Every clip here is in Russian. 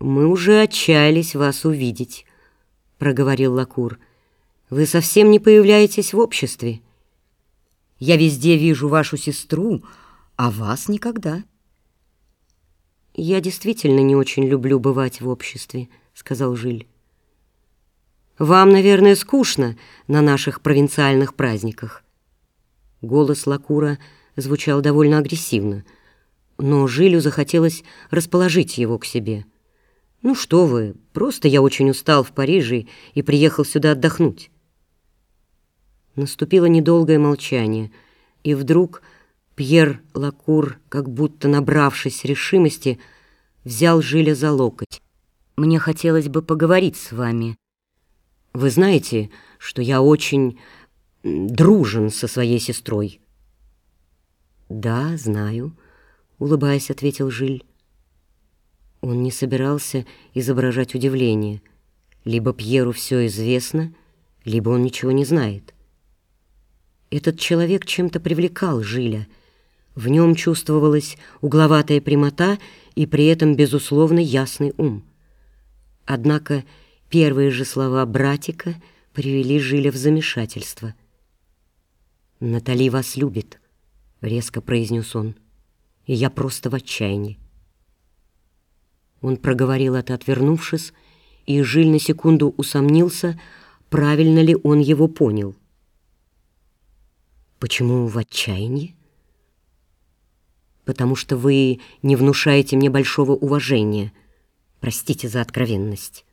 «Мы уже отчаялись вас увидеть», — проговорил Лакур. «Вы совсем не появляетесь в обществе. Я везде вижу вашу сестру, а вас никогда». «Я действительно не очень люблю бывать в обществе», — сказал Жиль. «Вам, наверное, скучно на наших провинциальных праздниках». Голос Лакура звучал довольно агрессивно, но Жилю захотелось расположить его к себе. «Ну что вы, просто я очень устал в Париже и приехал сюда отдохнуть». Наступило недолгое молчание, и вдруг Пьер Лакур, как будто набравшись решимости, взял Жиля за локоть. «Мне хотелось бы поговорить с вами. Вы знаете, что я очень дружен со своей сестрой». «Да, знаю», — улыбаясь, ответил Жиль. Он не собирался изображать удивление. Либо Пьеру все известно, либо он ничего не знает. Этот человек чем-то привлекал Жиля. В нем чувствовалась угловатая прямота и при этом, безусловно, ясный ум. Однако первые же слова братика привели Жиля в замешательство. «Натали вас любит», — резко произнес он, — «и я просто в отчаянии». Он проговорил это, отвернувшись, и Жиль на секунду усомнился, правильно ли он его понял. «Почему в отчаянии?» «Потому что вы не внушаете мне большого уважения. Простите за откровенность».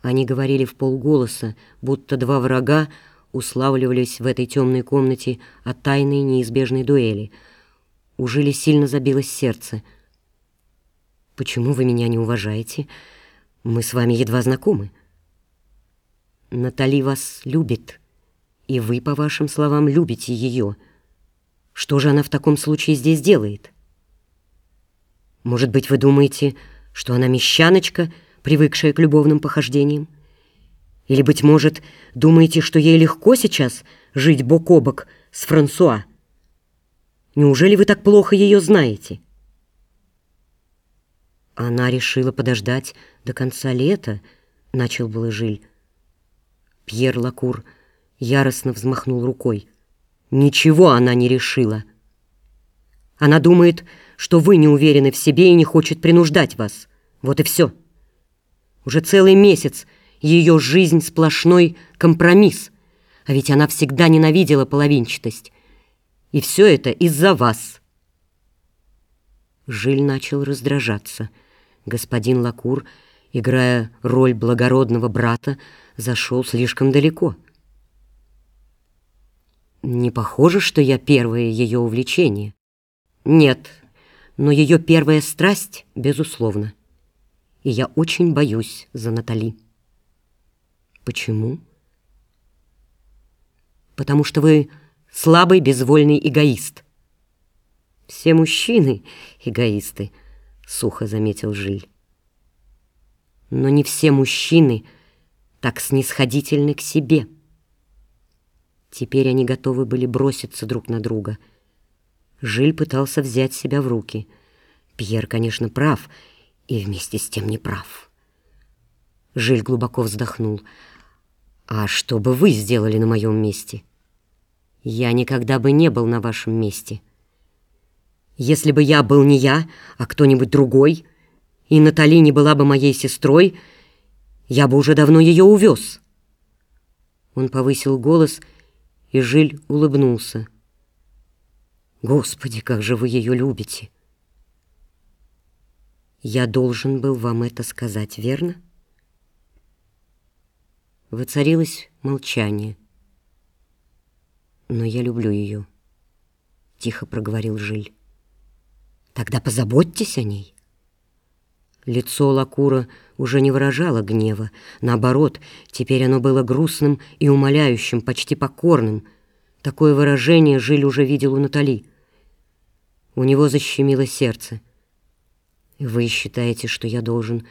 Они говорили в полголоса, будто два врага уславливались в этой темной комнате о тайной неизбежной дуэли. У Жили сильно забилось сердце — Почему вы меня не уважаете? Мы с вами едва знакомы. Натали вас любит, и вы, по вашим словам, любите ее. Что же она в таком случае здесь делает? Может быть, вы думаете, что она мещаночка, привыкшая к любовным похождениям? Или, быть может, думаете, что ей легко сейчас жить бок о бок с Франсуа? Неужели вы так плохо ее знаете?» Она решила подождать до конца лета, начал было Жиль. Пьер Лакур яростно взмахнул рукой. Ничего она не решила. Она думает, что вы не уверены в себе и не хочет принуждать вас. Вот и все. Уже целый месяц ее жизнь сплошной компромисс, а ведь она всегда ненавидела половинчатость. И все это из-за вас. Жиль начал раздражаться — господин Лакур, играя роль благородного брата, зашел слишком далеко. Не похоже, что я первое ее увлечение. Нет, но ее первая страсть, безусловно. И я очень боюсь за Натали. Почему? Потому что вы слабый, безвольный эгоист. Все мужчины — эгоисты — сухо заметил Жиль. Но не все мужчины так снисходительны к себе. Теперь они готовы были броситься друг на друга. Жиль пытался взять себя в руки. Пьер, конечно, прав, и вместе с тем не прав. Жиль глубоко вздохнул. «А что бы вы сделали на моем месте?» «Я никогда бы не был на вашем месте». Если бы я был не я, а кто-нибудь другой, и Натали не была бы моей сестрой, я бы уже давно ее увез. Он повысил голос, и Жиль улыбнулся. «Господи, как же вы ее любите!» «Я должен был вам это сказать, верно?» Воцарилось молчание. «Но я люблю ее», — тихо проговорил Жиль. Тогда позаботьтесь о ней. Лицо Лакура уже не выражало гнева. Наоборот, теперь оно было грустным и умоляющим, почти покорным. Такое выражение Жиль уже видел у Натали. У него защемило сердце. «Вы считаете, что я должен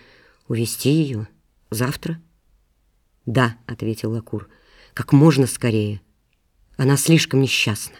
увести ее завтра?» «Да», — ответил Лакур, — «как можно скорее. Она слишком несчастна».